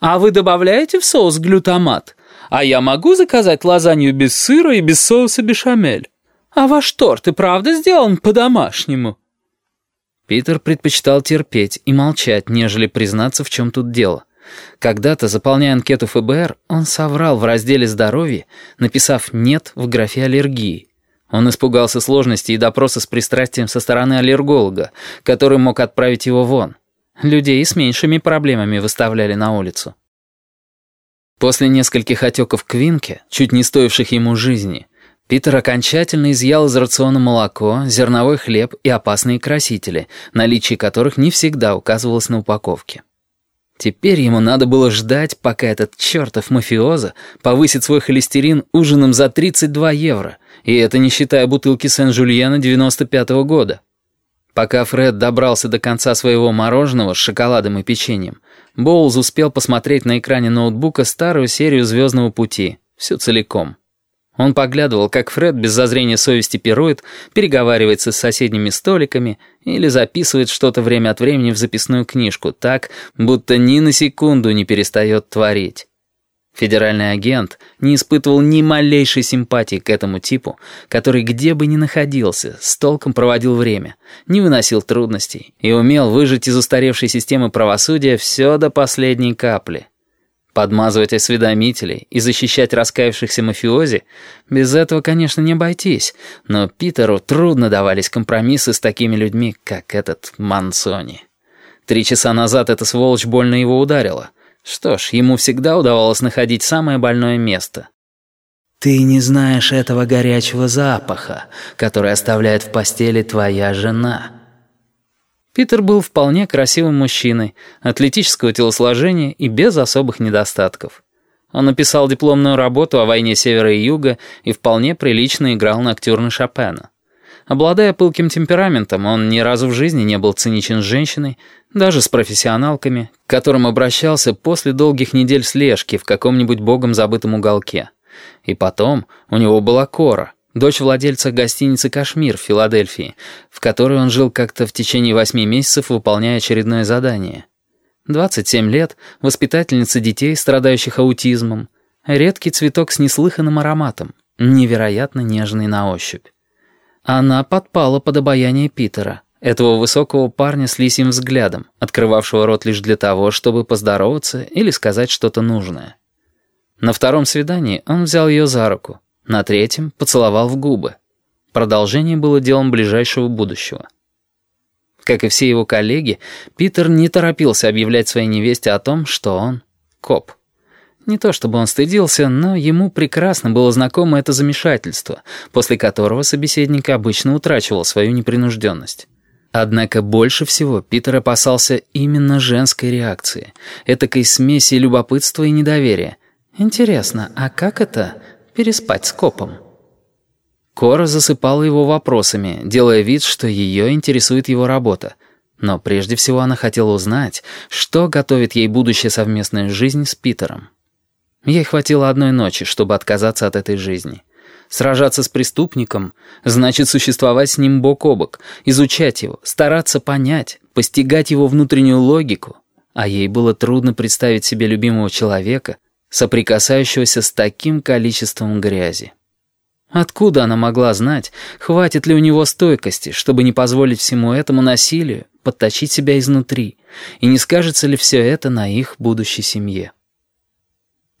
«А вы добавляете в соус глютамат? А я могу заказать лазанью без сыра и без соуса бешамель? А ваш торт и правда сделан по-домашнему?» Питер предпочитал терпеть и молчать, нежели признаться, в чем тут дело. Когда-то, заполняя анкету ФБР, он соврал в разделе «Здоровье», написав «нет» в графе аллергии. Он испугался сложностей и допроса с пристрастием со стороны аллерголога, который мог отправить его вон. Людей с меньшими проблемами выставляли на улицу. После нескольких отеков Квинке, чуть не стоивших ему жизни, Питер окончательно изъял из рациона молоко, зерновой хлеб и опасные красители, наличие которых не всегда указывалось на упаковке. Теперь ему надо было ждать, пока этот чертов мафиоза повысит свой холестерин ужином за 32 евро, и это не считая бутылки Сен-Жульена 95-го года. Пока Фред добрался до конца своего мороженого с шоколадом и печеньем, Боулз успел посмотреть на экране ноутбука старую серию «Звездного пути», всю целиком. Он поглядывал, как Фред без зазрения совести пирует, переговаривается с соседними столиками или записывает что-то время от времени в записную книжку так, будто ни на секунду не перестает творить. Федеральный агент не испытывал ни малейшей симпатии к этому типу, который где бы ни находился, с толком проводил время, не выносил трудностей и умел выжать из устаревшей системы правосудия все до последней капли. Подмазывать осведомителей и защищать раскаявшихся мафиози — без этого, конечно, не обойтись, но Питеру трудно давались компромиссы с такими людьми, как этот Мансони. Три часа назад эта сволочь больно его ударила. Что ж, ему всегда удавалось находить самое больное место. «Ты не знаешь этого горячего запаха, который оставляет в постели твоя жена», Питер был вполне красивым мужчиной, атлетического телосложения и без особых недостатков. Он написал дипломную работу о войне Севера и Юга и вполне прилично играл ноктюрны Шопена. Обладая пылким темпераментом, он ни разу в жизни не был циничен с женщиной, даже с профессионалками, к которым обращался после долгих недель слежки в каком-нибудь богом забытом уголке. И потом у него была Кора — дочь владельца гостиницы «Кашмир» в Филадельфии, в которой он жил как-то в течение восьми месяцев, выполняя очередное задание. 27 лет, воспитательница детей, страдающих аутизмом, редкий цветок с неслыханным ароматом, невероятно нежный на ощупь. Она подпала под обаяние Питера, этого высокого парня с лисьим взглядом, открывавшего рот лишь для того, чтобы поздороваться или сказать что-то нужное. На втором свидании он взял ее за руку, на третьем поцеловал в губы. Продолжение было делом ближайшего будущего. Как и все его коллеги, Питер не торопился объявлять своей невесте о том, что он коп. Не то чтобы он стыдился, но ему прекрасно было знакомо это замешательство, после которого собеседник обычно утрачивал свою непринужденность. Однако больше всего Питер опасался именно женской реакции, этакой смеси любопытства и недоверия. Интересно, а как это переспать с копом. Кора засыпала его вопросами, делая вид, что ее интересует его работа. Но прежде всего она хотела узнать, что готовит ей будущая совместная жизнь с Питером. Ей хватило одной ночи, чтобы отказаться от этой жизни. Сражаться с преступником значит существовать с ним бок о бок, изучать его, стараться понять, постигать его внутреннюю логику. А ей было трудно представить себе любимого человека — соприкасающегося с таким количеством грязи. Откуда она могла знать, хватит ли у него стойкости, чтобы не позволить всему этому насилию подточить себя изнутри, и не скажется ли все это на их будущей семье?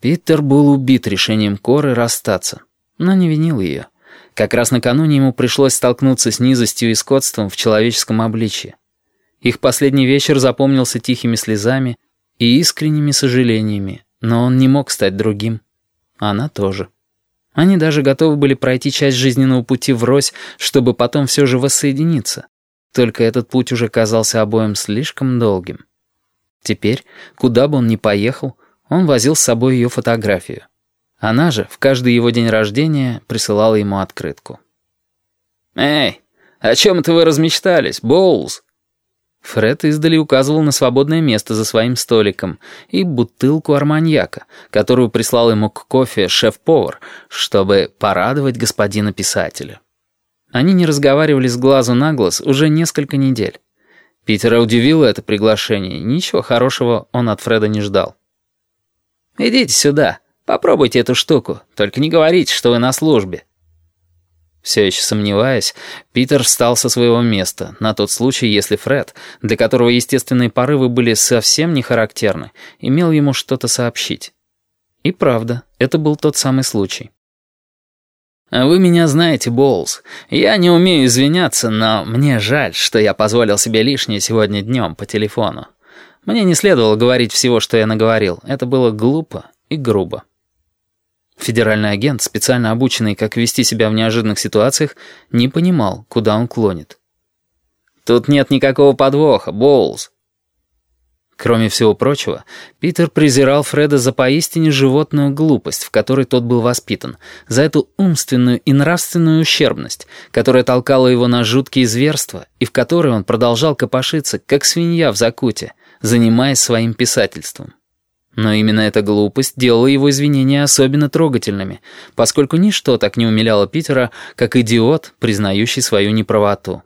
Питер был убит решением Коры расстаться, но не винил ее. Как раз накануне ему пришлось столкнуться с низостью и скотством в человеческом обличье. Их последний вечер запомнился тихими слезами и искренними сожалениями, но он не мог стать другим. Она тоже. Они даже готовы были пройти часть жизненного пути врозь, чтобы потом все же воссоединиться. Только этот путь уже казался обоим слишком долгим. Теперь, куда бы он ни поехал, он возил с собой ее фотографию. Она же в каждый его день рождения присылала ему открытку. «Эй, о чем это вы размечтались, Боулз?» Фред издали указывал на свободное место за своим столиком и бутылку арманьяка, которую прислал ему к кофе шеф-повар, чтобы порадовать господина писателя. Они не разговаривали с глазу на глаз уже несколько недель. Питера удивило это приглашение, ничего хорошего он от Фреда не ждал. Идите сюда, попробуйте эту штуку, только не говорите, что вы на службе». Все еще сомневаясь, Питер встал со своего места, на тот случай, если Фред, для которого естественные порывы были совсем не характерны, имел ему что-то сообщить. И правда, это был тот самый случай. «Вы меня знаете, Боулс. Я не умею извиняться, но мне жаль, что я позволил себе лишнее сегодня днем по телефону. Мне не следовало говорить всего, что я наговорил. Это было глупо и грубо». Федеральный агент, специально обученный, как вести себя в неожиданных ситуациях, не понимал, куда он клонит. «Тут нет никакого подвоха, Боулс». Кроме всего прочего, Питер презирал Фреда за поистине животную глупость, в которой тот был воспитан, за эту умственную и нравственную ущербность, которая толкала его на жуткие зверства и в которой он продолжал копошиться, как свинья в закуте, занимаясь своим писательством. Но именно эта глупость делала его извинения особенно трогательными, поскольку ничто так не умиляло Питера, как идиот, признающий свою неправоту.